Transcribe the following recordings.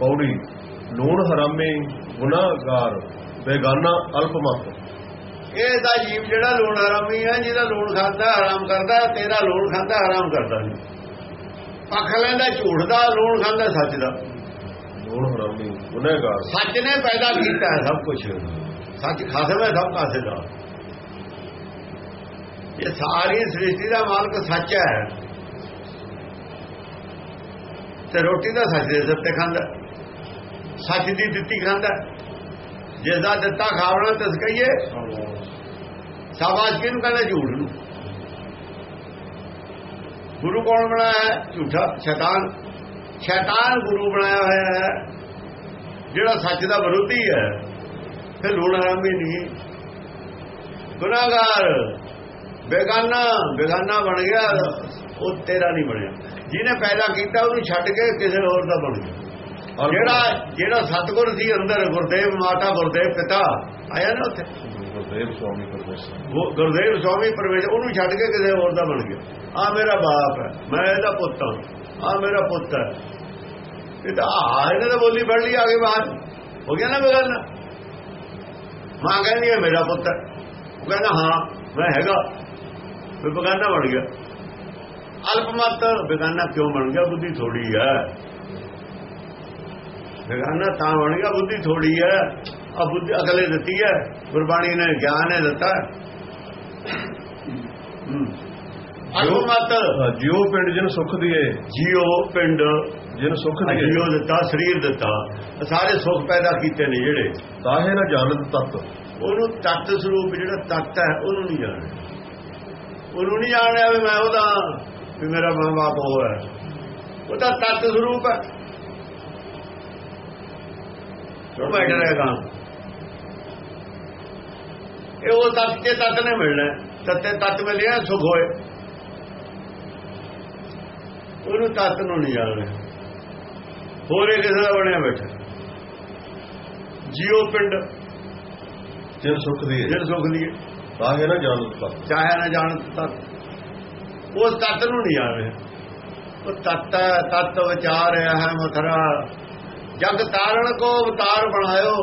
ਪੌੜੀ ਲੂਣ ਹਰਾਮੇ ਗੁਨਾਹਗਾਰ ਬੇਗਾਨਾ ਅਲਪਮਤ। ਇਹ ਦਾ ਜੀਵ ਜਿਹੜਾ ਲੂਣ ਹਰਾਮੀ ਹੈ ਜਿਹਦਾ ਲੂਣ ਖਾਂਦਾ ਹਰਾਮ ਕਰਦਾ ਤੇਰਾ ਲੂਣ ਖਾਂਦਾ ਹਰਾਮ ਕਰਦਾ ਨਹੀਂ ਪੱਖ ਲੈਂਦਾ ਝੂਠ ਦਾ ਲੂਣ ਖਾਂਦਾ ਸੱਚ ਦਾ। ਲੂਣ ਹਰਾਮੀ ਗੁਨਾਹਗਾਰ। ਸੱਚ ਨੇ ਪੈਦਾ ਕੀਤਾ ਹੈ ਸਭ ਕੁਝ ਸੱਚ ਖਾਸਮ ਹੈ ਸਭ ਕਾਸੇ ਦਾ। ਇਹ ਸਾਰੀ ਸ੍ਰਿਸ਼ਟੀ ਦਾ ਮਾਲਕ ਸੱਚ ਹੈ। ਤੇ ਰੋਟੀ ਦਾ ਸੱਚ ਦੇ ਦਿੱਤੇ ਖਾਂਦਾ। ਸੱਚ ਦੀ ਦਿੱਤੀ ਖਾਂਦਾ ਜਿਸ ਦਾ ਦਿੱਤਾ ਖਾਵਣਾ ਤਿਸ ਕਹੀਏ। ਸ਼ਾਬਾਸ਼ ਕਿਹਨੂੰ ਕਹਿੰਦਾ? ਝੂਠ ਨੂੰ। ਗੁਰੂ ਕੌਣ ਬਣਾਇਆ ਹੈ? ਝੂਠਾ। ਸ਼ੈਤਾਨ। ਸ਼ੈਤਾਨ ਗੁਰੂ ਬਣਾਇਆ ਹੋਇਆ ਹੈ। ਜਿਹੜਾ ਸੱਚ ਦਾ ਵਿਰੋਧੀ ਹੈ। ਫਿਰ ਲੂਣ ਹਰਾਮੀ ਨਹੀਂ। ਗੁਨਾਹਗਾਰ। ਬੇਗਾਨਾ। ਬੇਗਾਨਾ ਬਣ ਗਿਆ। ਉਹ ਤੇਰਾ ਨਹੀਂ ਬਣਿਆ। ਜਿਹਨੇ ਪੈਦਾ ਕੀਤਾ, ਉਹਨੂੰ ਛੱਡ ਕੇ ਕਿਸੇ ਹੋਰ ਦਾ ਬਣ ਗਿਆ। ਜਿਹੜਾ ਜਿਹੜਾ ਸਤਗੁਰ ਸੀ ਅੰਦਰ ਗੁਰਦੇਵ ਮਾਤਾ ਗੁਰਦੇਵ ਪਿਤਾ ਆਇਆ ਨਾ ਉੱਥੇ? ਗੁਰਦੇਵ ਸਵਾਮੀ ਪਰਮੇਸ਼ਰ। ਉਹ ਗੁਰਦੇਵ ਸਵਾਮੀ ਪਰਮੇਸ਼ਰ ਉਹਨੂੰ ਛੱਡ ਕੇ ਕਿਸੇ ਹੋਰ ਦਾ ਬਣ ਗਿਆ। ਆ ਮੇਰਾ ਬਾਪ ਹੈ ਮੈਂ ਇਹਦਾ ਪੁੱਤ ਹਾਂ। ਆ ਮੇਰਾ ਪੁੱਤ ਹੈ। ਇਹ ਤਾਂ ਆ ਇਹਨੇ ਤਾਂ ਬੋਲੀ ਫੜ ਲਈ ਆਗੇ ਬਾਹਰ। ਹੋ ਗਿਆ ਨਾ ਬਗਲ ਮਾਂ ਕਹਿੰਦੀ ਹੈ ਮੇਰਾ ਪੁੱਤ ਹੈ। ਉਹ ਕਹਿੰਦਾ ਹਾਂ ਮੈਂ ਹੈਗਾ। ਫਿਰ ਬਗਾਨਾ ਬਣ ਗਿਆ। ਅਲਪਮਤ ਬਗਾਨਾ ਕਿਉਂ ਬਣ ਗਿਆ? ਬੁੱਧੀ ਥੋੜੀ ਹੈ। ਬਗਾਨਾ ਤਾਂ ਬਣ ਗਿਆ ਬੁੱਧੀ ਥੋੜੀ ਹੈ। ਆ ਬੁੱਧੀ ਅਗਲੇ ਦਿੱਤੀ ਹੈ ਗੁਰਬਾਣੀ ਨੇ ਗਿਆਨ ਹੈ ਦਿੱਤਾ। ਅਲਪਮਤ ਜਿਉ ਪਿੰਡ ਜਿਨ ਸੁਖ ਦੀਏ। ਜੀਓ ਪਿੰਡ ਜਿਨ ਸੁਖ ਦੀਏ। ਜੀਓ ਦਿੱਤਾ ਸਰੀਰ ਦਿੱਤਾ। ਸਾਰੇ ਸੁੱਖ ਪੈਦਾ ਕੀਤੇ ਨੇ ਜਿਹੜੇ। ਤਾਹੇ ਨਾ ਜਾਣਤ ਤਤ। ਉਹਨੂੰ ਤਤ ਸਰੂਪ ਜਿਹੜਾ ਤਤ ਹੈ ਉਹਨੂੰ ਨਹੀਂ ਜਾਣਿਆ ਉਹਨੂੰ ਨਹੀਂ ਜਾਣਿਆ ਵੀ ਮੈਂ ਉਹਦਾ ਵੀ ਮੇਰਾ ਮਾਂ ਬਾਪ ਉਹ ਹੈ। ਉਹ ਤਾਂ ਤਤ ਸਰੂਪ ਹੈ। ਉਹ ਬੈਠ ਰਹੇਗਾ ਇਹ ਉਹ ਤਤ ਕੇ ਤਤ ਨੇ ਮਿਲਣਾ। ਤਤੇ ਤਤ ਮਿਲਿਆ ਸੁਖ ਹੋਏ। ਉਹਨੂੰ ਤਤ ਨੂੰ ਨਹੀਂ ਜਾਣਿਆ ਹੋਰੇ ਕਿਸੇ ਦਾ ਬਣਿਆ ਬੈਠਾ। ਜੀਓ ਪਿੰਡ। ਜਿਨ ਸੁਖ ਦੀਏ ਜਿਹੜਾ ਸੁਖ ਲਈਏ ਤਾਹੇ ਨਾ ਜਾਣਤ ਤਤ। ਚਾਹੇ ਨਾ ਜਾਣ ਤਤ। ਉਸ ਤਤ ਨੂੰ ਨਹੀਂ ਜਾਣ ਰਿਹਾ ਉਹ ਤਤ ਤਤ ਵਿਚਾਰ ਰਿਹਾ ਹੈ ਮਥਰਾ। ਜਗ ਤਾਰਣ ਕੋ ਅਵਤਾਰ ਬਣਾਇਓ।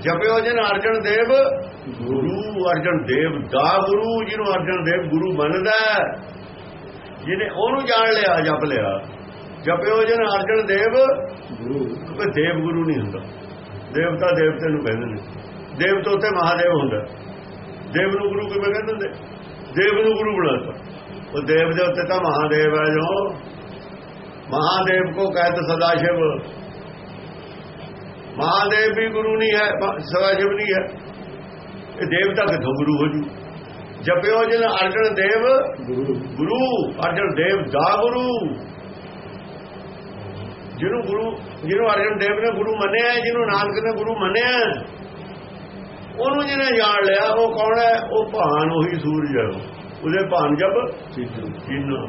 ਜਪਿਓ ਜਨ ਅਰਜਨ ਦੇਵ ਗੁਰੂ ਅਰਜਨ ਦੇਵ ਦਾ ਗੁਰੂ ਜਿਹਨੂੰ ਅਰਜਨ ਦੇਵ ਗੁਰੂ ਮੰਨਦਾ ਹੈ, ਜਿਹਨੇ ਉਹਨੂੰ ਜਾਣ ਲਿਆ ਜਪ ਲਿਆ। ਜਪਿਓ ਜਨ ਅਰਜਨ ਦੇਵ ਗੁਰੂ। ਕੋਈ ਦੇਵ ਗੁਰੂ ਨਹੀਂ ਹੁੰਦਾ। ਦੇਵਤਾ ਦੇਵਤੇ ਨੂੰ ਕਹਿੰਦੇ ਨੇ। ਦੇਵਤਾ ਉੱਤੇ ਮਹਾਦੇਵ ਹੁੰਦਾ। ਦੇਵ ਨੂੰ ਗੁਰੂ ਕਿਵੇਂ ਕਹਿੰਦੇ ਹੁੰਦੇ? ਦੇਵ ਨੂੰ ਗੁਰੂ ਬਣਾਤਾ ਉਹ ਦੇਵ ਦੇ ਉੱਤੇ ਤਾਂ ਮਹਾਦੇਵ ਹੈ ਜੋ। ਮਹਾਦੇਵ ਕੋ ਕਹਿਤ ਸਦਾ ਸ਼ਿਵ ਮਹਾਦੇਵ ਵੀ ਗੁਰੂ ਨਹੀਂ ਹੈ ਸਦਾ ਸ਼ਿਵ ਨਹੀਂ ਹੈ। ਇਹ ਦੇਵਤਾ ਕਿੱਥੋਂ ਗੁਰੂ ਹੋ ਜੂ? ਜਪਿਓ ਜਨ ਅਰਜਨ ਦੇਵ ਗੁਰੂ। ਅਰਜਨ ਦੇਵ ਦਾ ਗੁਰੂ। ਜਿਹਨੂੰ ਗੁਰੂ ਜਿਹਨੂੰ ਅਰਜਨ ਦੇਵ ਨੇ ਗੁਰੂ ਮੰਨਿਆ ਜਿਹਨੂੰ ਨਾਨਕ ਨੇ ਗੁਰੂ ਮੰਨਿਆ ਉਹਨੂੰ ਜਿਹਨੇ ਜਾਣ ਲਿਆ ਉਹ ਕੌਣ ਹੈ? ਉਹ ਭਾਨ ਉਹੀ ਸੂਰਜ ਹੈ। ਉਹਦੇ ਭਾਨ ਜਬ ਚਿੰਨ।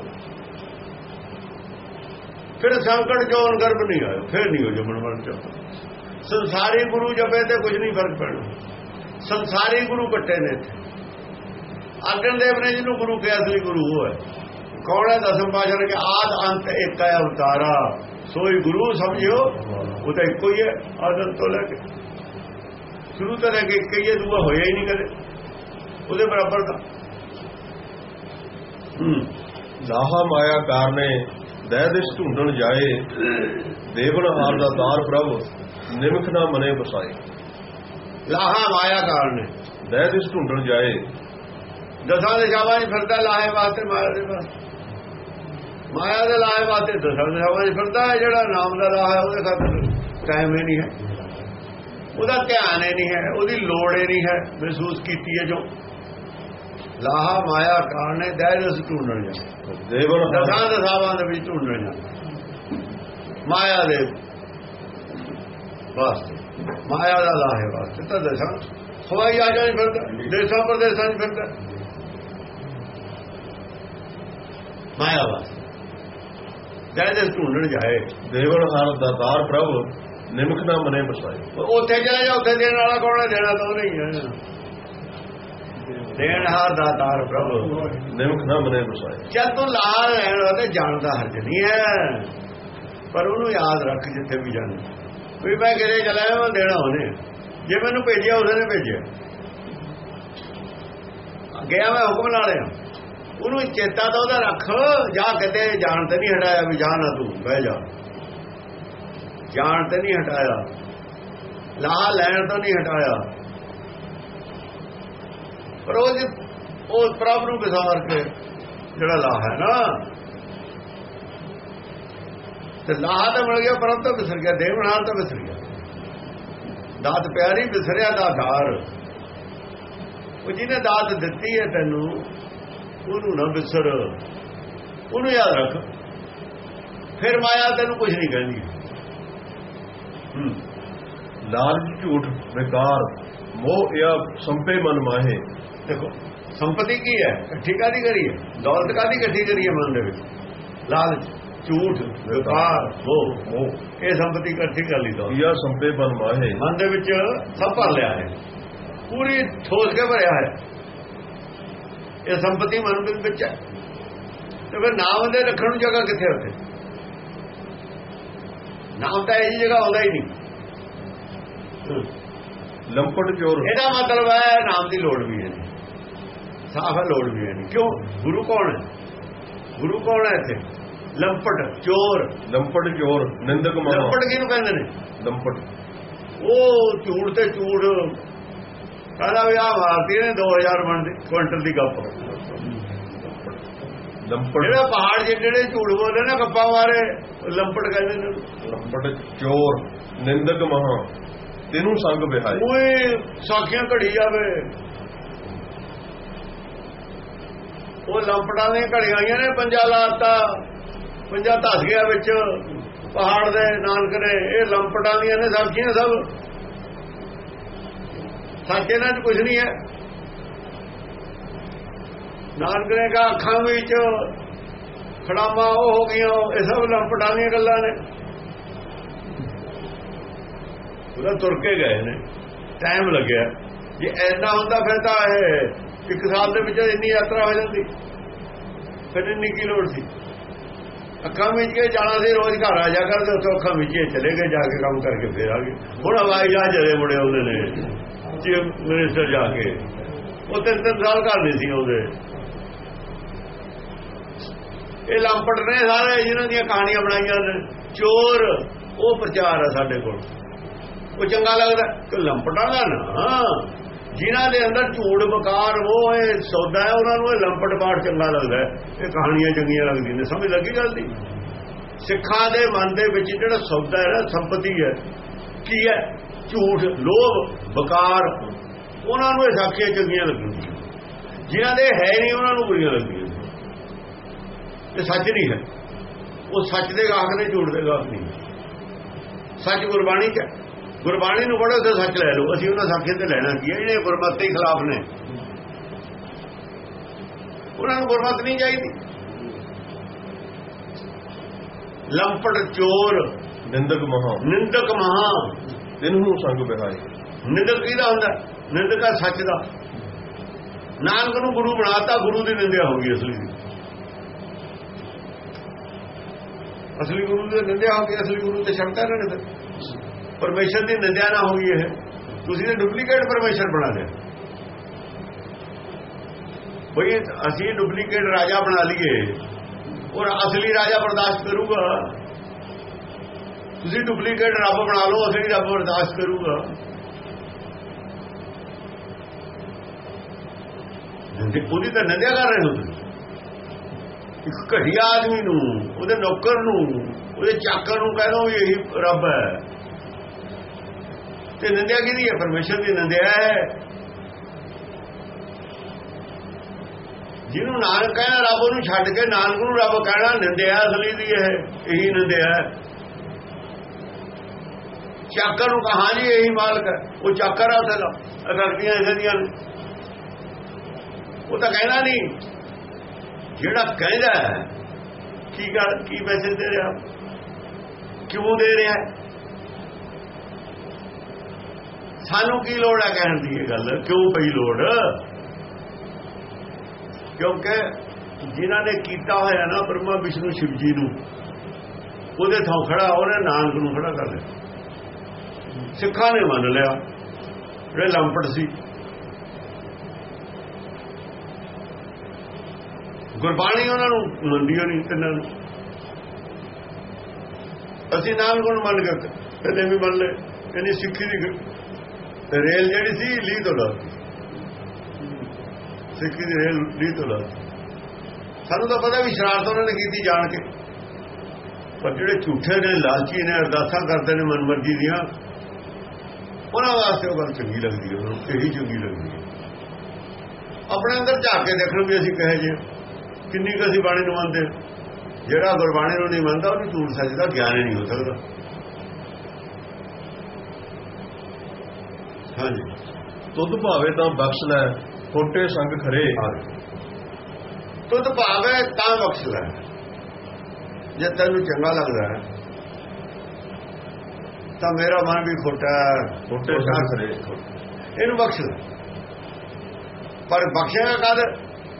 ਫਿਰ ਸੰਕਟ ਕਿਉਂ ਗਰਭ ਨਹੀਂ ਆਇਆ ਫਿਰ ਨਹੀਂ ਹੋ ਜਮਨ ਮਨ ਚ। ਸੰਸਾਰੀ ਗੁਰੂ ਜਪੇ ਤੇ ਕੁਝ ਨਹੀਂ ਫ਼ਰਕ ਪੈਣਾ। ਸੰਸਾਰੀ ਗੁਰੂ ਕੱਟੇ ਨੇ ਅਰਜਨ ਦੇਵ ਨੇ ਜਿਹਨੂੰ ਗੁਰੂ ਕਿਹਾ ਅਸਲੀ ਗੁਰੂ ਉਹ ਹੈ। ਕੌਣ ਹੈ? ਦਸਮ ਪਾਸ਼ਾ ਕੇ ਆਦ ਅੰਤ ਇੱਕ ਹੈ ਅਵਤਾਰਾ। ਸੋਈ ਗੁਰੂ ਸਮਝਿਓ, ਉਹ ਤਾਂ ਇੱਕੋ ਹੀ ਹੈ ਆਦਮ ਤੋਂ ਲੈ ਕੇ। ਸ਼ੁਰੂ ਤੋਂ ਲੈ ਕੇ ਇੱਕ ਹੀ ਹੈ, ਦੂਆ ਹੋਇਆ ਹੀ ਨਹੀਂ ਕਦੇ। ਉਹਦੇ ਬਰਾਬਰ ਦਾ ਲਾਹਾ ਮਾਇਆ ਕਾਰਨੇ ਦਹਿ ਦਿਸ ਢੂੰਡਣ ਜਾਏ ਦੇਵਨ ਹਾਰ ਦਾ ਦਾਰ ਪ੍ਰਭ ਨਿਮਖ ਨਾ ਮਨੇ ਬਸਾਏ ਲਾਹਾ ਮਾਇਆ ਕਾਰਨ ਦਹਿ ਦਿਸ ਢੂੰਡਣ ਜਾਏ। ਦਸਾਂ ਦੇ ਸ਼ਾਬਾਂ ਹੀ ਫਿਰਦਾ ਲਾਹੇ ਵਾਸਤੇ ਮਾਇਆ ਦੇ ਪਾਸ। ਮਾਇਆ ਦੇ ਲਾਹੇ ਵਾਸਤੇ ਦਸਾਂ ਦੇ ਸ਼ਾਬਾਂ ਹੀ ਫਿਰਦਾ ਜਿਹੜਾ ਨਾਮ ਦਾ ਰਾਹ ਹੈ ਉਹਦੇ ਖਾਤਰ ਟਾਈਮ ਹੀ ਨਹੀਂ ਹੈ। ਉਹਦਾ ਧਿਆਨ ਹੀ ਨਹੀਂ ਹੈ ਉਹਦੀ ਲੋੜ ਹੀ ਨਹੀਂ ਹੈ ਮਹਿਸੂਸ ਕੀਤੀ ਹੈ ਜੋ। ਲਾਹਾ ਮਾਇਆ ਕਾਰਨ ਦਿਸ ਢੂੰਡਣ ਜਾ ਦੇਵਨ ਹਾਰ ਦਸਾਂ ਦਸਾਵਾਂ ਦੇ ਵਿੱਚ ਢੂੰਡਣ ਜਾ ਮਾਇਆ ਦੇ ਵਾਸਤੇ ਮਾਇਆ ਦਾ ਲਾਹੇ ਵਾਸਤੇ ਤਾਂ ਦਸਾਂ ਹਵਾਈ ਆ ਜਾਣੀ ਫਿਰਦਾ ਦੇਸਾਂ ਪ੍ਰਦੇਸਾਂ 'ਚ ਫਿਰਦਾ ਮਾਇਆ ਵਾਸਤੇ। ਜਦ ਦੇ ਢੂੰਡਣ ਜਾਏ। ਦੇਵਨ ਹਾਰ ਦਾ ਦਾਰ ਪ੍ਰਭ ਨਿਮਖ ਨਾ ਮਨੇ ਬਸਾਏ। ਉੱਥੇ ਚਲੇ ਜਾ ਉੱਥੇ ਦੇਣ ਵਾਲਾ ਕੌਣ ਹੈ? ਦੇਣਾ ਤਾਂ ਨਹੀਂ ਹੈ। ਦੇਣ ਹਾਰ ਦਾਤਾਰ ਪ੍ਰਭੂ। ਨਿਮਖ ਨਾ ਮਨੇ ਬਸਾਏ ਜਦ ਤੂੰ ਲਾ ਰਹਿਣ ਵਾਲੇ ਜਾਣਦਾ ਹਰਜ ਨਹੀਂ ਹੈ। ਪਰ ਉਹਨੂੰ ਯਾਦ ਰੱਖ ਜਿੱਥੇ ਵੀ ਜਾਣਾ। ਵੀ ਮੈਂ ਕਿਤੇ ਚਲਾ ਮੈਂ ਦੇਣਾ ਉਹਨੇ। ਜੇ ਮੈਨੂੰ ਭੇਜਿਆ ਉਹਨੇ ਭੇਜਿਆ। ਗਿਆ ਮੈਂ ਹੁਕਮ ਲਾ ਲਿਆ ਉਹਨੂੰ ਚੇਤਾ ਤਾਂ ਉਹਦਾ ਰੱਖ। ਜਾ ਕਿਤੇ ਜਾਣ ਤੇ ਨਹੀਂ ਹਟਾਇਆ ਵੀ ਜਾ ਨਾ ਤੂੰ ਬਹਿ ਜਾ। ਜਾਣ ਤੇ ਨਹੀਂ ਹਟਾਇਆ। ਲਾਹ ਲੈਣ ਤੋਂ ਨਹੀਂ ਹਟਾਇਆ। ਪਰ ਉਹ ਜੇ, ਉਹ ਪ੍ਰਭ ਨੂੰ ਵਿਸਾਰ ਕੇ ਜਿਹੜਾ ਲਾਹ ਹੈ ਨਾ। ਤੇ ਲਾਹ ਤਾਂ ਮਿਲ ਗਿਆ ਪਰਮ ਤਾਂ ਵਿਸਰ ਗਿਆ, ਦੇਵ ਦੇਵਨਾਰ ਤਾਂ ਵਿਸਰ ਗਿਆ। ਦਾਤ ਪਿਆਰੀ ਵਿਸਰਿਆ ਦਾ ਧਾਰ ਉਹ ਜਿਹਨੇ ਦਾਤ ਦਿੱਤੀ ਹੈ ਤੈਨੂੰ, ਉਹਨੂੰ ਨਾ ਵਿਸਰ। ਉਹਨੂੰ ਯਾਦ ਰੱਖ। ਫਿਰ ਮਾਇਆ ਤੈਨੂੰ ਕੁਝ ਨਹੀਂ ਕਹਿੰਦੀ। ਲਾਲਚ ਝੂਠ ਬੇਕਾਰ ਮੋਹ ਇਹ ਸੰਪੇ ਮਨ ਮਾਹੇ। ਦੇਖੋ ਸੰਪਤੀ ਕੀ ਹੈ? ਇਕੱਠੀ ਕਾਦੀ ਕਰੀ ਹੈ? ਦੌਲਤ ਕਾਦੀ ਇਕੱਠੀ ਕਰੀ ਹੈ ਮਨ ਦੇ ਵਿੱਚ? ਲਾਲਚ ਝੂਠ ਵਿਕਾਰ ਮੋਹ ਇਹ ਸੰਪਤੀ ਇਕੱਠੀ ਕਰ ਲਈ ਦੌਲਤ। ਇਹ ਸੰਪੇ ਮਨ ਮਾਹੇ? ਮਨ ਦੇ ਵਿੱਚ ਸਭ ਭਰ ਲਿਆ ਹੈ। ਪੂਰੀ ਠੋਸ ਕੇ ਭਰਿਆ ਹੈ। ਇਹ ਸੰਪਤੀ ਮਨ ਦੇ ਵਿੱਚ ਹੈ। ਤੇ ਫਿਰ ਨਾਮ ਦੇ ਰੱਖਣ ਨੂੰ ਜਗ੍ਹਾ ਕਿੱਥੇ ਉੱਥੇ? ਨਾਮ ਤਾਂ ਇਹ ਜਗ੍ਹਾ ਆਉਂਦਾ ਹੀ ਨਹੀਂ। ਲੰਪਟ ਚੋਰ। ਇਹਦਾ ਮਤਲਬ ਹੈ ਨਾਮ ਦੀ ਲੋੜ ਵੀ ਹੈ। ਸਾਫ਼ ਹੈ ਲੋੜ ਵੀ ਹੈ ਨਹੀਂ ਕਿਉਂ? ਗੁਰੂ ਕੌਣ ਹੈ? ਗੁਰੂ ਕੌਣ ਹੈ ਇੱਥੇ? ਲੰਪਟ ਚੋਰ। ਲੰਪਟ ਚੋਰ ਨਿੰਦਕ ਮਹਾ। ਲੰਪਟ ਕਿਹਨੂੰ ਕਹਿੰਦੇ ਨੇ? ਲੰਪਟ। ਉਹ ਝੂੜ ਤੇ ਝੂੜ ਕਹਿੰਦਾ ਵੀ ਆ ਭਾਰਤੀ ਨੇ 2000 ਮਣ ਦੀ ਕੁਇੰਟਲ ਦੀ ਗੱਪ। ਲੰਪਟ। ਜਿਹੜਾ ਪਹਾੜ ਜਿਹੇ ਜਿਹੜੇ ਝੂੜ ਬੋਲਦੇ ਨੇ ਗੱਪਾਂ ਉਹ ਲੰਪਟ ਕਹਿੰਦੇ ਨੇ। ਲੰਪਟ ਚੋਰ ਨਿੰਦਕ ਮਹਾ। ਤੈਨੂੰ ਸੰਗ ਬਿਹਾਈ ਓਏ ਸਾਖੀਆਂ ਘੜੀ ਜਾਵੇ। ਉਹ ਲੰਪਟਾਂ ਦੀਆਂ ਘੜੀਆਂ ਆਈਆਂ ਨੇ, ਪੰਜਾ ਲਾਤਾ ਪੰਜਾ ਧਸ ਗਿਆ ਵਿੱਚ, ਪਹਾੜ ਦੇ ਨਾਨਕ ਨੇ, ਇਹ ਲੰਪਟਾਂ ਦੀਆਂ ਨੇ, ਸਾਖੀਆਂ ਸਭ। ਸੱਚ ਇਹਨਾਂ 'ਚ ਕੁਝ ਨਹੀਂ ਹੈ। ਨਾਨਕ ਨੇ ਕਹਾ, ਅੱਖਾਂ ਵਿੱਚ ਖੜਾਮਾ ਉਹ ਹੋ ਗਈਆਂ, ਇਹ ਸਭ ਲੰਪਟਾਂ ਦੀਆਂ ਗੱਲਾਂ ਨੇ। ਉਹਦਾ ਤੁਰ ਕੇ ਗਏ ਨੇ। ਟਾਈਮ ਲੱਗਿਆ। ਜੇ ਐਨਾ ਹੁੰਦਾ ਫਿਰ ਤਾਂ ਇਹ ਇੱਕ ਸਾਲ ਦੇ ਵਿੱਚ ਇੰਨੀ ਯਾਤਰਾ ਹੋ ਜਾਂਦੀ। ਫਿਰ ਇੰਨੀ ਕੀ ਲੋੜ ਸੀ? ਅੱਖਾਂ ਵਿੱਚ ਕੇ ਜਾਣਾ ਸੀ, ਰੋਜ਼ ਘਰ ਆ ਜਾ ਕਰਦੇ, ਉੱਥੋਂ ਅੱਖਾਂ ਵਿੱਚ ਚਲੇ ਗਏ, ਜਾ ਕੇ ਕੰਮ ਕਰਕੇ ਫੇਰ ਆ ਗਏ। ਹੁਣ ਹਵਾਈ ਜਹਾਜ਼ ਜਦੇ ਮੁੜੇ ਆਉਂਦੇ ਨੇ? ਚੀਫ ਮਿਨਿਸਟਰ ਜਾ ਕੇ। ਉਹ ਤਿੰਨ ਤਿੰਨ ਸਾਲ ਘਰ ਨਹੀਂ ਸੀ ਆਉਂਦੇ ਇਹ ਲੰਪਟ ਨੇ ਸਾਰੇ ਜਿਹਨਾਂ ਦੀਆਂ ਕਹਾਣੀਆਂ ਬਣਾਈਆਂ ਨੇ। ਚੋਰ, ਉਹ ਪ੍ਰਚਾਰ ਆ ਸਾਡੇ ਕੋਲ। ਉਹ ਚੰਗਾ ਲੱਗਦਾ। ਕਿ ਲੰਪਟਾਂ ਦਾ ਨਾ। ਜਿਨ੍ਹਾਂ ਦੇ ਅੰਦਰ ਝੂੜ ਬਕਾਰ ਉਹ ਇਹ ਸੌਦਾ ਹੈ, ਉਹਨਾਂ ਨੂੰ ਇਹ ਲੰਪਟ ਪਾਠ ਚੰਗਾ ਲੱਗਦਾ ਇਹ ਕਹਾਣੀਆਂ ਚੰਗੀਆਂ ਲੱਗਦੀਆਂ ਨੇ। ਸਮਝ ਲੱਗੀ ਗੱਲ ਦੀ? ਸਿੱਖਾਂ ਦੇ ਮਨ ਦੇ ਵਿੱਚ ਜਿਹੜਾ ਸੌਦਾ ਹੈ ਨਾ, ਸੰਪਤੀ ਹੈ, ਕੀ ਹੈ? ਝੂਠ, ਲੋਭ ਬਕਾਰ ਉਹਨਾਂ ਨੂੰ ਇਹ ਸਾਖੀਆਂ ਚੰਗੀਆਂ ਲੱਗਦੀਆਂ ਜਿਨ੍ਹਾਂ ਦੇ ਹੈ ਨਹੀਂ, ਉਹਨਾਂ ਨੂੰ ਬੁਰੀਆਂ ਲੱਗਦੀਆਂ ਇਹ ਸੱਚ ਨਹੀਂ ਹੈ। ਉਹ ਸੱਚ ਦੇ ਗਾਹਕ ਨੇ, ਝੂਠ ਦੇ ਗਾਹਕ ਨਹੀਂ। ਸੱਚ ਗੁਰਬਾਣੀ ਚ ਹੈ। ਗੁਰਬਾਣੀ ਨੂੰ ਪੜ੍ਹੋ ਤੇ ਸੱਚ ਲੈ ਲਓ। ਅਸੀਂ ਉਹਨਾਂ ਸਾਖੀਆਂ ਤੇ ਲੈਣਾ ਕੀ ਹੈ? ਜਿਹੜੇ ਗੁਰਮਤਿ ਖਿਲਾਫ ਨੇ। ਉਹਨਾਂ ਨੂੰ ਗੁਰਮਤ ਨਹੀਂ ਚਾਹੀਦੀ। ਲੰਪਟ ਚੋਰ। ਨਿੰਦਕ ਮਹਾ। ਨਿੰਦਕ ਮਹਾ। ਤੈਨੂੰ ਸੰਗ ਬਿਹਾਈ ਨਿੰਦਕ ਕਿਹਦਾ ਹੁੰਦਾ? ਨਿੰਦਕ ਹੈ ਸੱਚ ਦਾ। ਨਾਨਕ ਨੂੰ ਗੁਰੂ ਬਣਾਤਾ ਗੁਰੂ ਦੀ ਨਿੰਦਿਆ ਹੋ ਗਈ ਅਸਲੀ। ਦੀ ਅਸਲੀ ਗੁਰੂ ਦੀ ਨਿੰਦਿਆ ਹੋ ਗਈ ਅਸਲੀ ਗੁਰੂ ਤੇ ਸ਼ੰਕਾ ਨਾ ਨਿੰਦਕ ਪਰਮੇਸ਼ਰ ਦੀ ਨਿੰਦਿਆ ਨਾ ਹੋਈ ਇਹ। ਤੁਸੀਂ ਨੇ ਡੁਪਲੀਕੇਟ ਪਰਮੇਸ਼ਰ ਬਣਾ ਲਿਆ। ਬਈ, ਅਸੀਂ ਡੁਪਲੀਕੇਟ ਰਾਜਾ ਬਣਾ ਲਈਏ ਔਰ ਅਸਲੀ ਰਾਜਾ ਬਰਦਾਸ਼ਤ ਕਰੂਗਾ। ਤੁਸੀਂ ਡੁਪਲੀਕੇਟ ਰੱਬ ਬਣਾ ਲਓ, ਅਸਲੀ ਰੱਬ ਬਰਦਾਸ਼ਤ ਕਰੂਗਾ। ਨਿੰਦੇ ਉਹਦੀ ਤਾਂ ਨਿੰਦਿਆ ਕਰ ਰਹੇ ਹੋ ਤੁਸੀਂ। ਇੱਕ ਘਟੀਆ ਆਦਮੀ ਨੂੰ, ਉਹਦੇ ਨੌਕਰ ਨੂੰ, ਉਹਦੇ ਚਾਕਰ ਨੂੰ ਕਹਿੰਦਾ ਵੀ ਇਹੀ ਰੱਬ ਹੈ। ਤੇ ਨਿੰਦਿਆ ਕਿਹਦੀ ਹੈ? ਪਰਮੇਸ਼ਰ ਦੀ ਨਿੰਦਿਆ ਹੈ। ਜਿਹਨੂੰ ਨਾਨਕ ਕਹਿਣਾ, ਰੱਬ ਉਹਨੂੰ ਛੱਡ ਕੇ ਨਾਨਕ ਨੂੰ ਰੱਬ ਕਹਿਣਾ, ਨਿੰਦਿਆ ਅਸਲੀ ਦੀ ਹੈ, ਇਹੀ ਨਿੰਦਿਆ ਚਾਕਰ ਨੂੰ ਕਹਾ ਜੀ, ਇਹੀ ਮਾਲਕ ਹੈ। ਉਹ ਚਾਕਰ ਆ ਉਹਦਾ। ਅਗਰਤੀਆਂ ਇਹਦੇ ਦੀਆਂ ਨੇ। ਉਹ ਤਾਂ ਕਹਿਣਾ ਨਹੀਂ। ਜਿਹੜਾ ਕਹਿੰਦਾ ਕੀ ਗੱਲ, ਕੀ ਮੈਸੇਜ ਦੇ ਰਿਹਾ? ਕਿਉਂ ਦੇ ਰਿਹਾ ਸਾਨੂੰ ਕੀ ਲੋੜ ਹੈ ਕਹਿਣ ਦੀ ਇਹ ਗੱਲ? ਕਿਉਂ ਪਈ ਲੋੜ? ਕਿਉਂਕਿ ਜਿਨ੍ਹਾਂ ਨੇ ਕੀਤਾ ਹੋਇਆ ਨਾ ਬ੍ਰਹਮਾ ਵਿਸ਼ਨੂੰ ਸ਼ਿਵ ਜੀ ਨੂੰ, ਉਹਦੇ ਥਾਂ ਖੜਾ, ਉਹਨੇ ਨਾਨਕ ਨੂੰ ਖੜਾ ਕਰ ਲਿਆ। ਸਿੱਖਾਂ ਨੇ ਮੰਨ ਲਿਆ। ਜਿਹੜੇ ਲੰਪਟ ਸੀ। ਗੁਰਬਾਣੀ ਉਹਨਾਂ ਨੂੰ ਮੰਨਦੀ ਹੋਣੀ ਤਿੰਨਾਂ ਨੂੰ। ਅਸੀਂ ਨਾਨਕ ਨੂੰ ਮੰਨ ਕੇ ਕਦੇ ਵੀ ਮੰਨ ਲਏ। ਇਹਨੇ ਸਿੱਖੀ ਦੀ ਗ- ਰੇਲ ਜਿਹੜੀ ਸੀ, ਲੀ ਤੋਂ ਲਾ ਸਿੱਖੀ ਦੀ ਰੇਲ ਲੀ ਤੋਂ ਲਾ ਸਾਨੂੰ ਤਾਂ ਪਤਾ ਵੀ ਸ਼ਰਾਰਤ ਉਹਨਾਂ ਨੇ ਕੀਤੀ ਜਾਣ ਕੇ। ਪਰ ਜਿਹੜੇ ਝੂਠੇ ਨੇ, ਲਾਲਚੀ ਨੇ, ਅਰਦਾਸਾਂ ਕਰਦੇ ਨੇ, ਮਨਮਰਜ਼ੀ ਦੀਆਂ, ਉਹਨਾਂ ਵਾਸਤੇ ਉਹ ਗੱਲ ਚੰਗੀ ਲੱਗਦੀ ਹੈ, ਉਹਨਾਂ ਨੂੰ ਇਹੀ ਚੰਗੀ ਲੱਗਦੀ ਹੈ। ਆਪਣੇ ਅੰਦਰ ਝਾਕ ਕੇ ਦੇਖਣ ਵੀ ਅਸੀਂ ਕਹੇ ਜੇ ਕਿੰਨੀ ਕੁ ਅਸੀਂ ਬਾਣੀ ਨੂੰ ਮੰਨਦੇ ਹਾਂ। ਜਿਹੜਾ ਗੁਰਬਾਣੀ ਨੂੰ ਨਹੀਂ ਮੰਨਦਾ ਉਹਨੂੰ ਝੂਠ ਸੱਚ ਦਾ ਗਿਆਨ ਹੀ ਨਹੀਂ ਹੋ ਸਕਦਾ। ਹਾਂਜੀ। ਤੁਧ ਭਾਵੇ ਤਾਂ ਬਖਸ਼ ਲੈ ਖੋਟੇ ਸੰਗ ਖਰੇ। ਤੁਧ ਭਾਵੇ ਤਾਂ ਬਖਸ਼ ਲੈ। ਜੇ ਤੈਨੂੰ ਚੰਗਾ ਲੱਗਦਾ ਹੈ ਤਾਂ ਮੇਰਾ ਮਨ ਵੀ ਖੋਟਾ ਖੋਟੇ ਸੰਗ ਖਰੇ। ਇਹਨੂੰ ਬਖਸ਼ ਲੈ। ਪਰ ਬਖਸ਼ੇਗਾ ਕਦ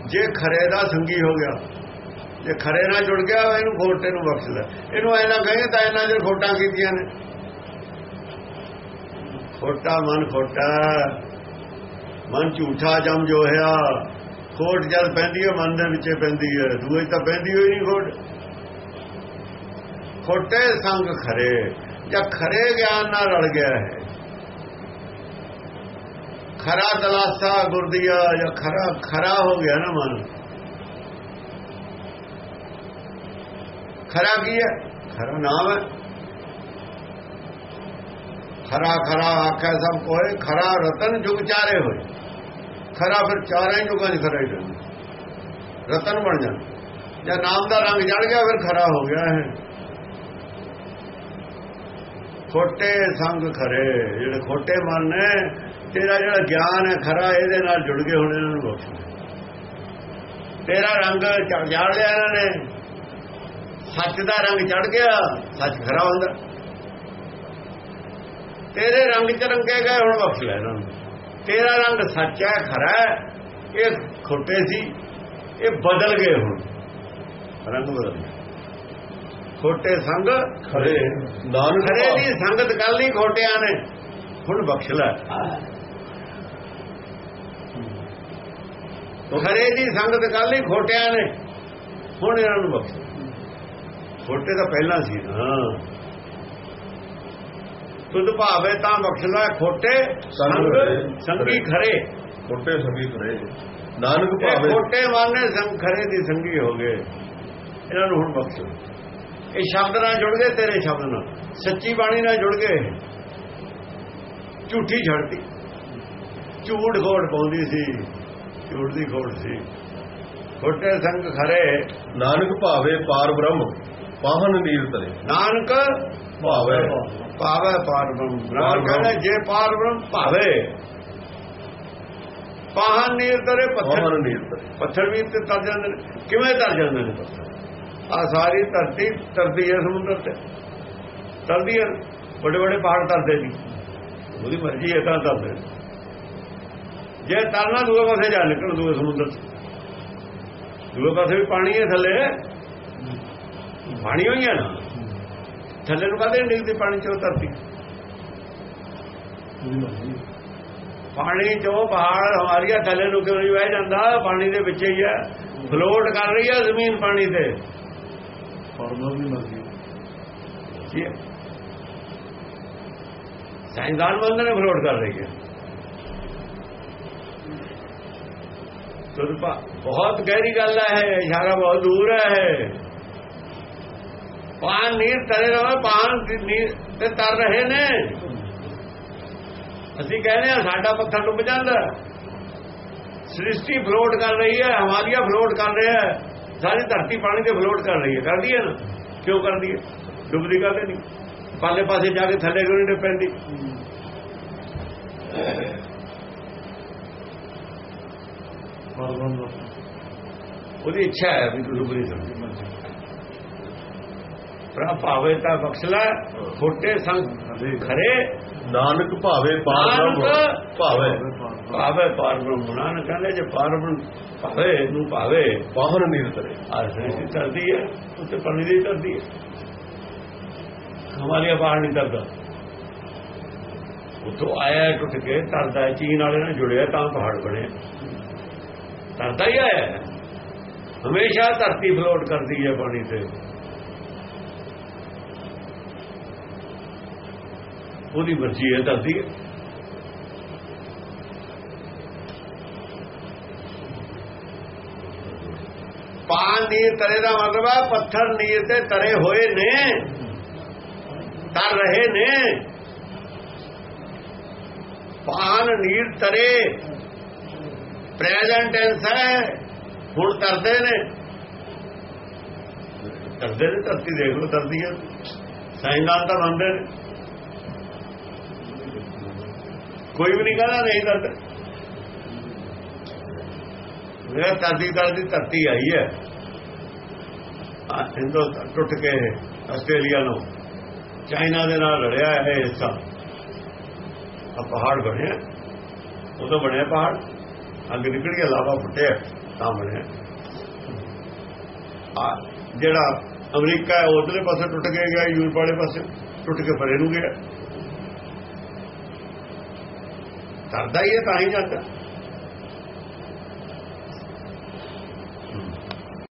ਜੇ ਖਰੇ ਦਾ ਸੰਗੀ ਹੋ ਗਿਆ ਜੇ ਖਰੇ ਨਾਲ ਜੁੜ ਗਿਆ ਇਹਨੂੰ ਖੋਟੇ ਨੂੰ ਬਖਸ਼ ਲੈ। ਇਹਨੂੰ ਐਨਾ ਕਹੇ ਤਾਂ ਇਹਨਾਂ ਜੇ ਖੋਟਾਂ ਕੀਤੀਆਂ ਨੇ। ਖੋਟਾ ਮਨ ਖੋਟਾ ਮਨ ਝੂਠਾ ਜਮ ਜੋ ਹੋਇਆ। ਖੋਟ ਜਦ ਪੈਂਦੀ ਹੈ, ਮਨ ਦੇ ਵਿੱਚ ਪੈਂਦੀ ਹੈ। ਦੂਏ ਤਾਂ ਪੈਂਦੀ ਹੋਈ ਨਹੀਂ ਖੋਟ। ਖੋਟੇ ਸੰਗ ਖਰੇ। ਜਾਂ ਖਰੇ ਗਿਆਨ ਨਾਲ ਰਲ ਗਿਆ ਹੈ। ਖਰਾ ਦਲਾਸਾ ਗੁਰਦੀਆ ਜਾਂ ਖਰਾ ਖਰਾ ਹੋ ਗਿਆ ਨਾ ਮਨ। ਖਰਾ ਕੀ ਹੈ? ਖਰਾ ਨਾਮ ਹੈ। ਖਰਾ ਖਰਾ ਆਖੈ ਸਭ ਕੋਏ ਖਰਾ ਰਤਨ ਜੁਗ ਚਾਰੇ ਹੋਏ। ਖਰਾ ਫਿਰ ਚਾਰੇ ਜੁਗਾਂ 'ਚ ਖਰਾ ਹੀ ਰਤਨ ਬਣ ਜਾਂਦਾ। ਜਾਂ ਨਾਮ ਦਾ ਰੰਗ ਜੜ ਗਿਆ, ਫਿਰ ਖਰਾ ਹੋ ਗਿਆ ਹੈ ਖੋਟੇ ਸੰਗ ਖਰੇ, ਜਿਹੜੇ ਖੋਟੇ ਮਨ ਨੇ, ਤੇਰਾ ਜਿਹੜਾ ਗਿਆਨ ਹੈ ਖਰਾ, ਇਹਦੇ ਨਾਲ ਜੁੜ ਗਏ ਹੁਣ ਇਹਨਾਂ ਨੂੰ ਬਹੁਤ ਤੇਰਾ ਰੰਗ ਚੜ ਜਾੜ ਲਿਆ ਇਹਨਾਂ ਨੇ। ਸੱਚ ਦਾ ਰੰਗ ਚੜ ਗਿਆ, ਸੱਚ ਖਰਾ ਹੁੰਦਾ। ਤੇਰੇ ਰੰਗ ਚ ਰੰਗੇ ਗਏ ਹੁਣ ਬਖਸ਼ ਲੈ ਇਹਨਾਂ ਨੂੰ। ਤੇਰਾ ਰੰਗ ਸੱਚ ਹੈ ਖਰਾ ਹੈ ਇਹ ਖੋਟੇ ਸੀ ਇਹ ਬਦਲ ਗਏ ਹੁਣ। ਰੰਗ ਬਦਲ ਖੋਟੇ ਸੰਗ ਖਰੇ। ਨਾਨਕ ਖਰੇ ਦੀ ਸੰਗਤ ਕਰ ਲਈ ਖੋਟਿਆਂ ਨੇ। ਹੁਣ ਬਖਸ਼ ਲੈ। ਖਰੇ ਦੀ ਸੰਗਤ ਕਰ ਲਈ ਖੋਟਿਆਂ ਨੇ। ਹੁਣ ਇਹਨਾਂ ਨੂੰ ਬਖਸ਼। ਖੋਟੇ ਤਾਂ ਪਹਿਲਾਂ ਸੀ। ਨਾ ਤੁਧ ਭਾਵੇ ਤਾਂ ਬਖਸ਼ ਲੈ ਖੋਟੇ ਸੰਗ ਸੰਗੀ ਖਰੇ। ਖੋਟੇ ਸੰਗੀ ਖਰੇ ਨਾਨਕ ਭਾਵੇ ਖੋਟੇ ਮਾਨੇ ਸੰਗ ਖਰੇ ਦੀ ਸੰਗੀ ਹੋ ਗਏ। ਇਹਨਾਂ ਨੂੰ ਹੁਣ ਬਖਸ਼। ਇਹ ਸ਼ਬਦ ਨਾਲ ਜੁੜ ਗਏ ਤੇਰੇ ਸ਼ਬਦ ਨਾਲ। ਸੱਚੀ ਬਾਣੀ ਨਾਲ ਜੁੜ ਗਏ। ਝੂਠੀ ਛੱਡਤੀ। ਝੂਠ ਖੋੜ ਪਾਉਂਦੀ ਸੀ। ਝੂਠ ਦੀ ਖੋੜ ਸੀ। ਖੋਟੇ ਸੰਗ ਖਰੇ। ਨਾਨਕ ਭਾਵੇ ਪਾਰ ਬ੍ਰਹਮ ਪਾਹਨ ਨੀਰ ਤਰੇ। ਨਾਨਕ ਭਾਵੇ ਭਾਵੇ। ਪਾਰ ਬ੍ਰਹਮ ਨਾਨਕ ਕਹਿੰਦਾ ਜੇ ਪਾਰ ਬ੍ਰਹਮ ਭਾਵੇ। ਪਾਹਨ ਨੀਰ ਤਰੇ ਪੱਥਰ ਪੱਥਰ ਵੀ ਤੇ ਤਰ ਜਾਂਦੇ ਨੇ। ਕਿਵੇਂ ਤਰ ਜਾਂਦੇ ਨੇ ਆ ਸਾਰੀ ਧਰਤੀ ਤਰਦੀ ਹੈ ਸਮੁੰਦਰ ਤੇ। ਤਰਦੀ ਹੈ। ਵੱਡੇ ਵੱਡੇ ਪਹਾੜ ਤਰਦੇ ਨਹੀਂ ਉਹਦੀ ਮਰਜ਼ੀ ਹੈ ਤਾਂ ਤਰਦੇ। ਜੇ ਤਰਨਾ ਦੂਏ ਪਾਸੇ ਜਾ ਨਿਕਲ ਦੂਏ ਸਮੁੰਦਰ ਚ। ਦੂਏ ਪਾਸੇ ਵੀ ਪਾਣੀ ਹੈ ਥੱਲੇ। ਪਾਣੀ ਹੋਈ ਹੈ ਨਾ। ਥੱਲੇ ਨੂੰ ਕਹਦੇ ਨਿਕਲਦੀ ਪਾਣੀ ਚੋਂ ਧਰਤੀ। ਪਾਣੀ ਚੋਂ ਪਹਾੜ ਹਮਾਰੀਆ ਥੱਲੇ ਨੂੰ ਕਿਉਂ ਨਹੀਂ ਵਹਿ ਜਾਂਦਾ? ਪਾਣੀ ਦੇ ਵਿੱਚ ਹੀ ਹੈ। ਫਲੋਟ ਕਰ ਰਹੀ ਹੈ ਜ਼ਮੀਨ ਪਾਣੀ ਤੇ। ਜੀ। ਸਾਇੰਸਦਾਨ ਬੰਦੇ ਨੇ ਫਲੋਟ ਕਰ ਰਹੀ ਹੈ। ਤੁਰਪਾ ਬਹੁਤ ਗਹਿਰੀ ਗੱਲ ਹੈ ਇਸ਼ਾਰਾ ਬਹੁਤ ਦੂਰ ਹੈ। ਪਾਣ ਨੀਰ ਤਰੇ ਰਹੇ ਪਾਣ ਨੀਰ ਤੇ ਤਰ ਰਹੇ ਨੇ। ਅਸੀਂ ਕਹਿੰਦੇ ਆ ਸਾਡਾ ਪੱਥਰ ਡੁੱਬ ਜਾਂਦਾ। ਸ੍ਰਿਸ਼ਟੀ ਫਲੋਟ ਕਰ ਰਹੀ ਹੈ ਹਿਮਾਲਿਆ ਫਲੋਟ ਕਰ ਰਿਹਾ ਹੈ। ਸਾਰੀ ਧਰਤੀ ਪਾਣੀ ਤੇ ਫਲੋਟ ਕਰ ਰਹੀ ਹੈ। ਕਰਦੀ ਹੈ ਨਾ? ਕਿਉਂ ਕਰਦੀ ਹੈ? ਡੁੱਬਦੀ ਕਰਦੇ ਨਹੀਂ ਪਾਲੇ ਪਾਸੇ ਜਾ ਕੇ ਥੱਲੇ ਕਿਉਂ ਨਹੀਂ ਪੈਂਦੀ ਉਹਦੀ ਇੱਛਾ ਹੈ ਵੀ ਡੁੱਬ ਨਹੀਂ ਸਕਦੀ। ਪਰ ਭਾਵੇਂ ਤਾਂ ਬਖਸ਼ਲਾ ਖੋਟੇ ਸੰਗ ਖਰੇ। ਨਾਨਕ ਭਾਵੇ ਪਾਰ ਬ੍ਰਹਮ ਭਾਵੇ। ਭਾਵੇਂ ਪਾਰ ਬ੍ਰਹਮ ਨਾਨਕ ਕਹਿੰਦੇ ਜੇ ਪਾਰ ਬ੍ਰਹਮ ਭਾਵੇ ਨੂੰ ਭਾਵੇ। ਪਾਹਨ ਨੀਰ ਤਰੇ ਆ ਸ੍ਰਿਸ਼ਟੀ ਧਰਦੀ ਹੈ ਉੱਤੇ ਪਾਣੀ ਦੀ ਧਰਦੀ ਹੈ। ਹਿਮਾਲਿਆ ਪਹਾੜ ਨਹੀਂ ਤਰਦਾ ਉਤੋਂ ਆਇਆ ਟੁੱਟ ਕੇ ਤਰਦਾ ਚੀਨ ਵਾਲੇ ਨਾਲ ਜੁੜਿਆ ਤਾਂ ਪਹਾੜ ਬਣਿਆ ਤਰਦਾ ਹੀ ਆਇਆ। ਹਮੇਸ਼ਾ ਧਰਤੀ ਫਲੋਟ ਕਰਦੀ ਹੈ ਪਾਣੀ ਤੇ। ਉਹਦੀ ਮਰਜ਼ੀ ਹੈ ਧਰਤੀ ਹੈ। ਪਾਨ ਨੀਰ ਤਰੇ ਦਾ ਮਤਲਬ ਹੈ, ਪੱਥਰ ਨੀਰ ਤੇ ਤਰੇ ਹੋਏ ਨੇ, ਤਰ ਰਹੇ ਨੇ। ਪਾਨ ਨੀਰ ਤਰੇ ਪ੍ਰੈਜ਼ੈਂਟ ਟੈਂਸ ਹੈ, ਹੁਣ ਤਰਦੇ ਨੇ। ਤਰਦੇ ਨੇ, ਧਰਤੀ ਦੇਖ ਲਓ, ਤਰਦੀ ਹੈ। ਨਾਲ ਤਾਂ ਮੰਨਦੇ ਨੇ। ਕੋਈ ਵੀ ਨਹੀਂ ਕਹਿੰਦਾ ਨਹੀਂ ਤਰਦੇ ਮੇਰਾ ਤਾਦੀ ਤਲ ਦੀ ਧਰਤੀ ਆਈ ਹੈ। ਆ ਟੁੱਟ ਕੇ ਆਸਟ੍ਰੇਲੀਆ ਨੂੰ ਚਾਈਨਾ ਦੇ ਨਾਲ ਲੜਿਆ ਹੈ ਹਿੱਸਾ। ਆ ਪਹਾੜ ਬਣਿਆ। ਉਦੋਂ ਬਣਿਆ ਪਹਾੜ। ਅੱਗ ਨਿਕਲ ਗਿਆ ਲਾਵਾ ਫੁੱਟਿਆ, ਤਾਂ ਬਣਿਆ। ਆ ਜਿਹੜਾ ਅਮਰੀਕਾ ਹੈ ਉਧਰਲੇ ਪਾਸੇ ਟੁੱਟ ਕੇ ਗਿਆ, ਯੂਰਪ ਵਾਲੇ ਪਾਸੇ ਟੁੱਟ ਕੇ ਪਰੇ ਨੂੰ ਗਿਆ। ਕਰਦਾ ਹੀ ਹੈ ਤਾਂ ਹੀ ਜਾਂਦਾ